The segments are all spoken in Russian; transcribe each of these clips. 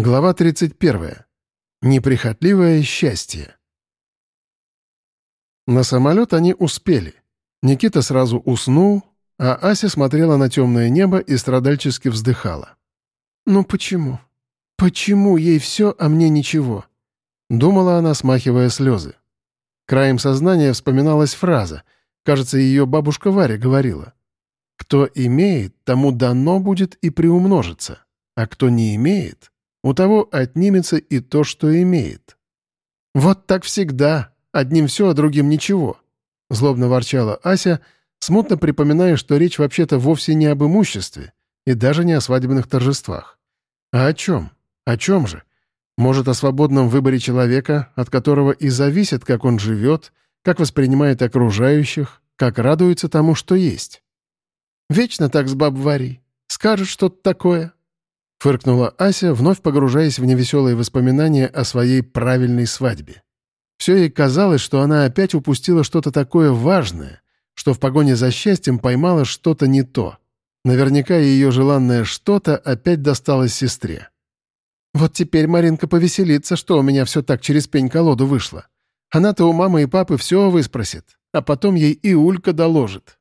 Глава 31. Неприхотливое счастье. На самолет они успели. Никита сразу уснул, а Ася смотрела на темное небо и страдальчески вздыхала. «Ну почему? Почему ей все, а мне ничего?» Думала она, смахивая слезы. Краем сознания вспоминалась фраза. Кажется, ее бабушка Варя говорила. «Кто имеет, тому дано будет и приумножится, а кто не имеет, у того отнимется и то, что имеет. «Вот так всегда. Одним все, а другим ничего», — злобно ворчала Ася, смутно припоминая, что речь вообще-то вовсе не об имуществе и даже не о свадебных торжествах. А о чем? О чем же? Может, о свободном выборе человека, от которого и зависит, как он живет, как воспринимает окружающих, как радуется тому, что есть. «Вечно так с баб Варей. Скажет что-то такое, Фыркнула Ася, вновь погружаясь в невеселые воспоминания о своей правильной свадьбе. Все ей казалось, что она опять упустила что-то такое важное, что в погоне за счастьем поймала что-то не то. Наверняка ее желанное что-то опять досталось сестре. «Вот теперь Маринка повеселится, что у меня все так через пень-колоду вышло. Она-то у мамы и папы все выспросит, а потом ей и Улька доложит».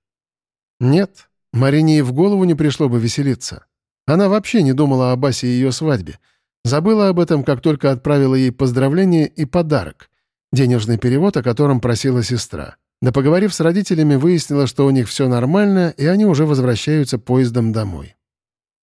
Нет, Марине и в голову не пришло бы веселиться. Она вообще не думала об Асе и ее свадьбе. Забыла об этом, как только отправила ей поздравление и подарок — денежный перевод, о котором просила сестра. Да поговорив с родителями, выяснила, что у них все нормально, и они уже возвращаются поездом домой.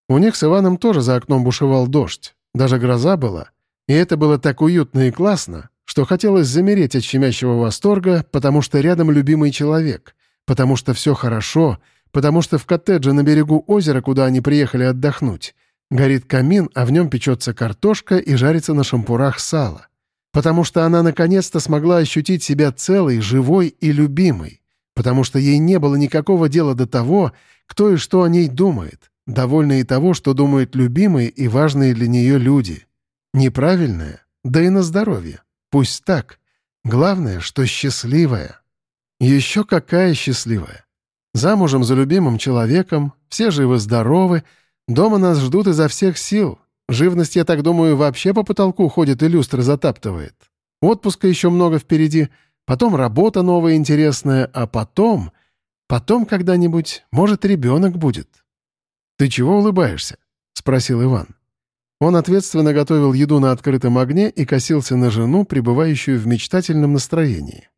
У них с Иваном тоже за окном бушевал дождь, даже гроза была. И это было так уютно и классно, что хотелось замереть от щемящего восторга, потому что рядом любимый человек, потому что все хорошо — потому что в коттедже на берегу озера, куда они приехали отдохнуть, горит камин, а в нем печется картошка и жарится на шампурах сало. Потому что она наконец-то смогла ощутить себя целой, живой и любимой. Потому что ей не было никакого дела до того, кто и что о ней думает, довольна и того, что думают любимые и важные для нее люди. Неправильное, да и на здоровье. Пусть так. Главное, что счастливая. Еще какая счастливая. Замужем за любимым человеком, все живы-здоровы, дома нас ждут изо всех сил. Живность, я так думаю, вообще по потолку ходит и люстры затаптывает. Отпуска еще много впереди, потом работа новая интересная, а потом... Потом когда-нибудь, может, ребенок будет. «Ты чего улыбаешься?» — спросил Иван. Он ответственно готовил еду на открытом огне и косился на жену, пребывающую в мечтательном настроении.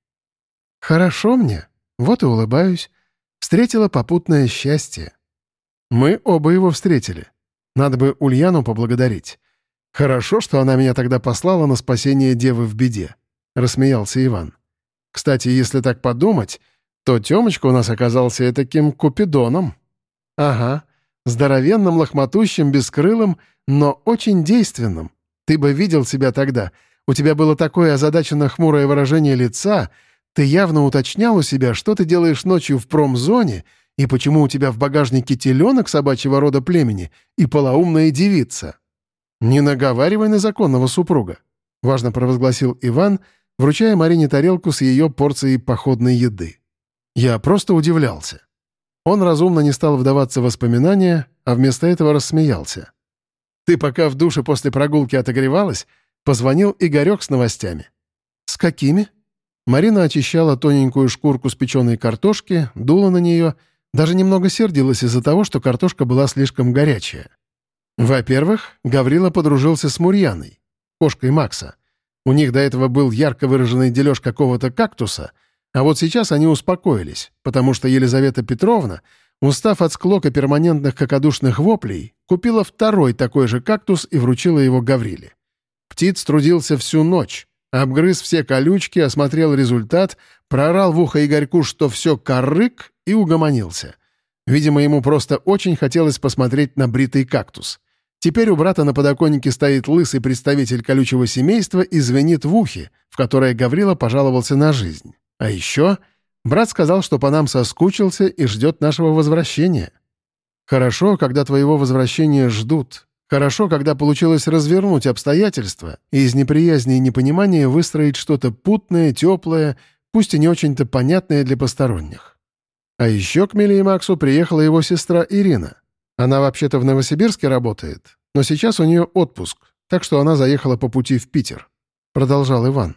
«Хорошо мне, вот и улыбаюсь. Встретила попутное счастье. Мы оба его встретили. Надо бы Ульяну поблагодарить. Хорошо, что она меня тогда послала на спасение девы в беде», — рассмеялся Иван. «Кстати, если так подумать, то Тёмочка у нас оказался таким купидоном». «Ага, здоровенным, лохматущим, бескрылым, но очень действенным. Ты бы видел себя тогда. У тебя было такое озадаченно хмурое выражение лица, ты явно уточнял у себя, что ты делаешь ночью в промзоне и почему у тебя в багажнике теленок собачьего рода племени и полоумная девица. «Не наговаривай на законного супруга», — важно провозгласил Иван, вручая Марине тарелку с ее порцией походной еды. Я просто удивлялся. Он разумно не стал вдаваться в воспоминания, а вместо этого рассмеялся. «Ты пока в душе после прогулки отогревалась, позвонил Игорек с новостями». «С какими?» Марина очищала тоненькую шкурку с печеной картошки, дула на нее, даже немного сердилась из-за того, что картошка была слишком горячая. Во-первых, Гаврила подружился с Мурьяной, кошкой Макса. У них до этого был ярко выраженный дележ какого-то кактуса, а вот сейчас они успокоились, потому что Елизавета Петровна, устав от склока перманентных какодушных воплей, купила второй такой же кактус и вручила его Гавриле. Птиц трудился всю ночь, Обгрыз все колючки, осмотрел результат, проорал в ухо Игорьку, что все корык, и угомонился. Видимо, ему просто очень хотелось посмотреть на бритый кактус. Теперь у брата на подоконнике стоит лысый представитель колючего семейства и звенит в ухе, в которое Гаврила пожаловался на жизнь. А еще брат сказал, что по нам соскучился и ждет нашего возвращения. Хорошо, когда твоего возвращения ждут, Хорошо, когда получилось развернуть обстоятельства и из неприязни и непонимания выстроить что-то путное, теплое, пусть и не очень-то понятное для посторонних. А еще к Миле и Максу приехала его сестра Ирина. Она вообще-то в Новосибирске работает, но сейчас у нее отпуск, так что она заехала по пути в Питер. Продолжал Иван.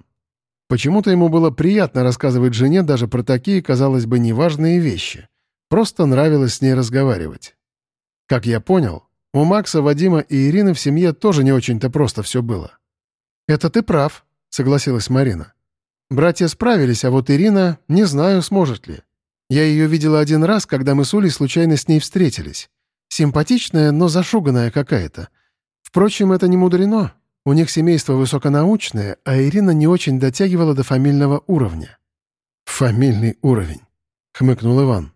Почему-то ему было приятно рассказывать жене даже про такие, казалось бы, неважные вещи. Просто нравилось с ней разговаривать. Как я понял, у Макса, Вадима и Ирины в семье тоже не очень-то просто все было. «Это ты прав», — согласилась Марина. «Братья справились, а вот Ирина, не знаю, сможет ли. Я ее видела один раз, когда мы с Улей случайно с ней встретились. Симпатичная, но зашуганная какая-то. Впрочем, это не мудрено. У них семейство высоконаучное, а Ирина не очень дотягивала до фамильного уровня». «Фамильный уровень», — хмыкнул Иван.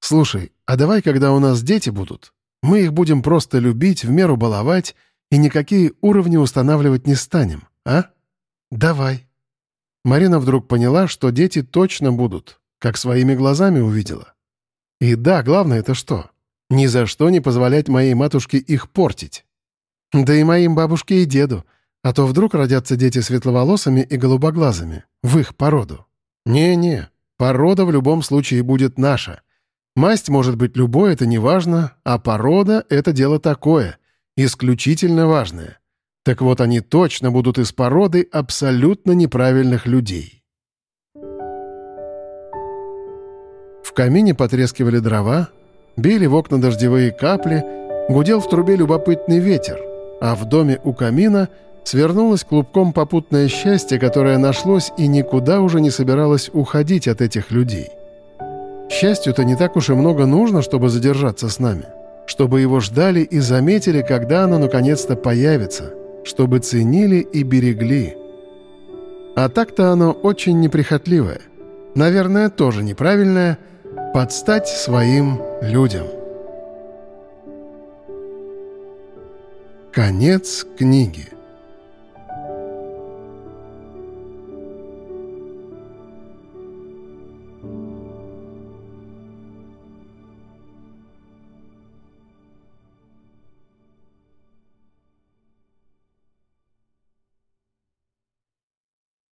«Слушай, а давай, когда у нас дети будут, мы их будем просто любить, в меру баловать и никакие уровни устанавливать не станем, а? Давай». Марина вдруг поняла, что дети точно будут, как своими глазами увидела. И да, главное это что? Ни за что не позволять моей матушке их портить. Да и моим бабушке и деду, а то вдруг родятся дети светловолосыми и голубоглазыми, в их породу. Не-не, порода в любом случае будет наша. Масть может быть любой, это не важно, а порода — это дело такое, исключительно важное. Так вот, они точно будут из породы абсолютно неправильных людей. В камине потрескивали дрова, били в окна дождевые капли, гудел в трубе любопытный ветер — а в доме у камина свернулось клубком попутное счастье, которое нашлось и никуда уже не собиралось уходить от этих людей. Счастью-то не так уж и много нужно, чтобы задержаться с нами, чтобы его ждали и заметили, когда оно наконец-то появится, чтобы ценили и берегли. А так-то оно очень неприхотливое, наверное, тоже неправильное, подстать своим людям. Конец книги.